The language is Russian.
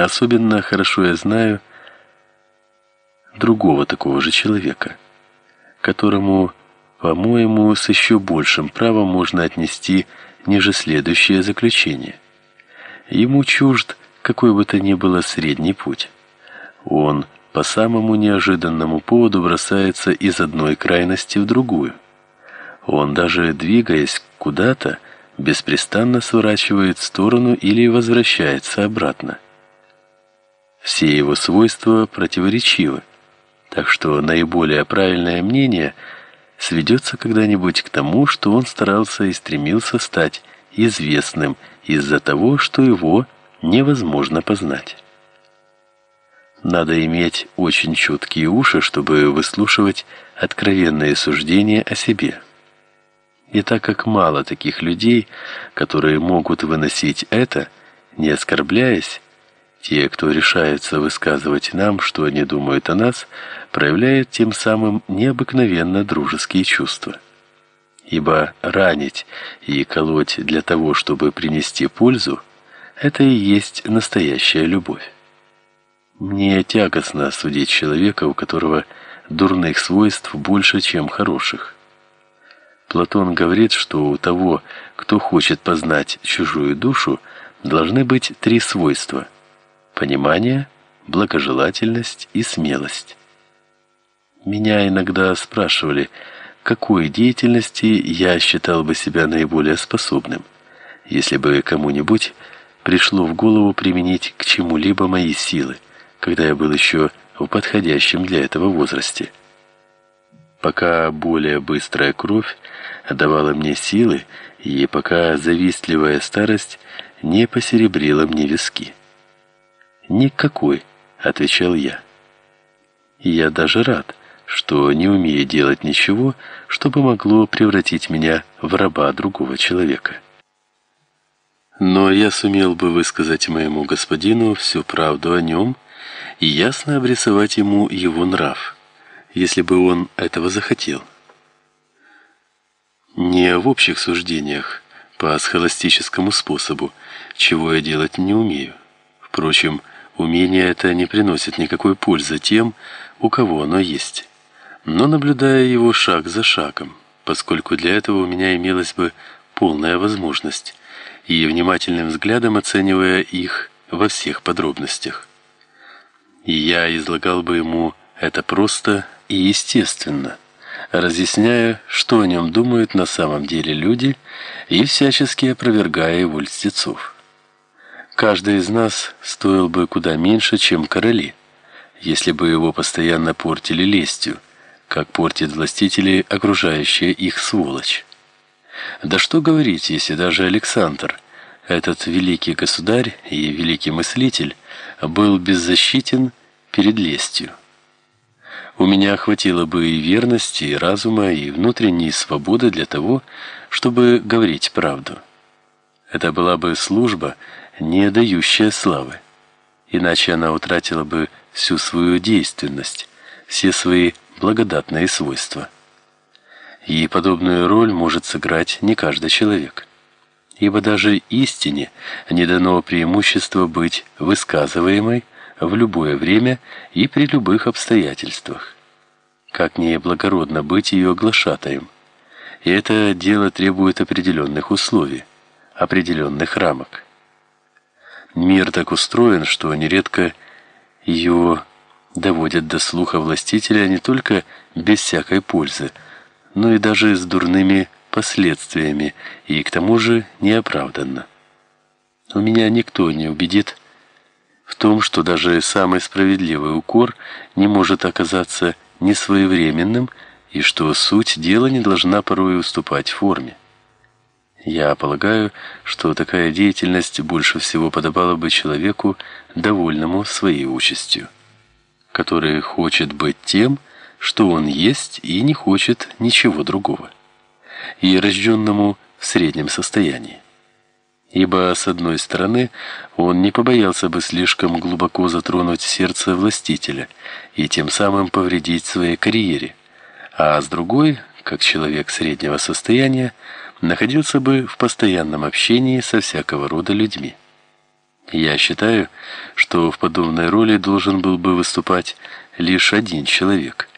Особенно хорошо я знаю другого такого же человека, которому, по-моему, с еще большим правом можно отнести ниже следующее заключение. Ему чужд какой бы то ни было средний путь. Он по самому неожиданному поводу бросается из одной крайности в другую. Он даже двигаясь куда-то беспрестанно сворачивает в сторону или возвращается обратно. Все его свойства противоречивы, так что наиболее правильное мнение сведется когда-нибудь к тому, что он старался и стремился стать известным из-за того, что его невозможно познать. Надо иметь очень чуткие уши, чтобы выслушивать откровенные суждения о себе. И так как мало таких людей, которые могут выносить это, не оскорбляясь, те, кто решается высказывать нам, что они думают о нас, проявляют тем самым необыкновенно дружеские чувства. Ибо ранить и колоть для того, чтобы принести пользу, это и есть настоящая любовь. Мне тягостно судить человека, у которого дурных свойств больше, чем хороших. Платон говорит, что у того, кто хочет познать чужую душу, должны быть три свойства: понимание, благожелательность и смелость. Меня иногда спрашивали, какой деятельности я считал бы себя наиболее способным, если бы кому-нибудь пришло в голову применить к чему-либо мои силы когда я был еще в подходящем для этого возрасте. Пока более быстрая кровь давала мне силы, и пока завистливая старость не посеребрила мне виски. «Никакой», — отвечал я. Я даже рад, что не умею делать ничего, чтобы могло превратить меня в раба другого человека. Но я сумел бы высказать моему господину всю правду о нем, и ясно обрисовать ему его нрав, если бы он этого захотел. Не в общих суждениях, по схоластическому способу, чего я делать не умею. Впрочем, умение это не приносит никакой пользы тем, у кого оно есть. Но наблюдая его шаг за шагом, поскольку для этого у меня имелась бы полная возможность, и внимательным взглядом оценивая их во всех подробностях и я излагал бы ему это просто и естественно, разъясняя, что о нем думают на самом деле люди, и всячески опровергая его льстецов. Каждый из нас стоил бы куда меньше, чем короли, если бы его постоянно портили лестью, как портит властители окружающая их сволочь. Да что говорить, если даже Александр, этот великий государь и великий мыслитель, был беззащитен перед лестью. У меня хватило бы и верности, и разума, и внутренней свободы для того, чтобы говорить правду. Это была бы служба, не дающая славы. Иначе она утратила бы всю свою действенность, все свои благодатные свойства. И подобную роль может сыграть не каждый человек. Ибо даже истине не дано преимущество быть высказываемой в любое время и при любых обстоятельствах. Как не благородно быть ее глашатаем. И это дело требует определенных условий, определенных рамок. Мир так устроен, что нередко ее доводят до слуха властителя не только без всякой пользы, но и даже с дурными последствиями, и к тому же неоправданно. У меня никто не убедит в том, что даже самый справедливый укор не может оказаться несвоевременным и что суть дела не должна порой уступать форме. Я полагаю, что такая деятельность больше всего подобала бы человеку, довольному своей участью, который хочет быть тем, что он есть и не хочет ничего другого, и рожденному в среднем состоянии. Ибо с одной стороны, он не побоялся бы слишком глубоко затронуть сердце властителя и тем самым повредить своей карьере, а с другой, как человек среднего состояния, находился бы в постоянном общении со всякого рода людьми. Я считаю, что в подобной роли должен был бы выступать лишь один человек,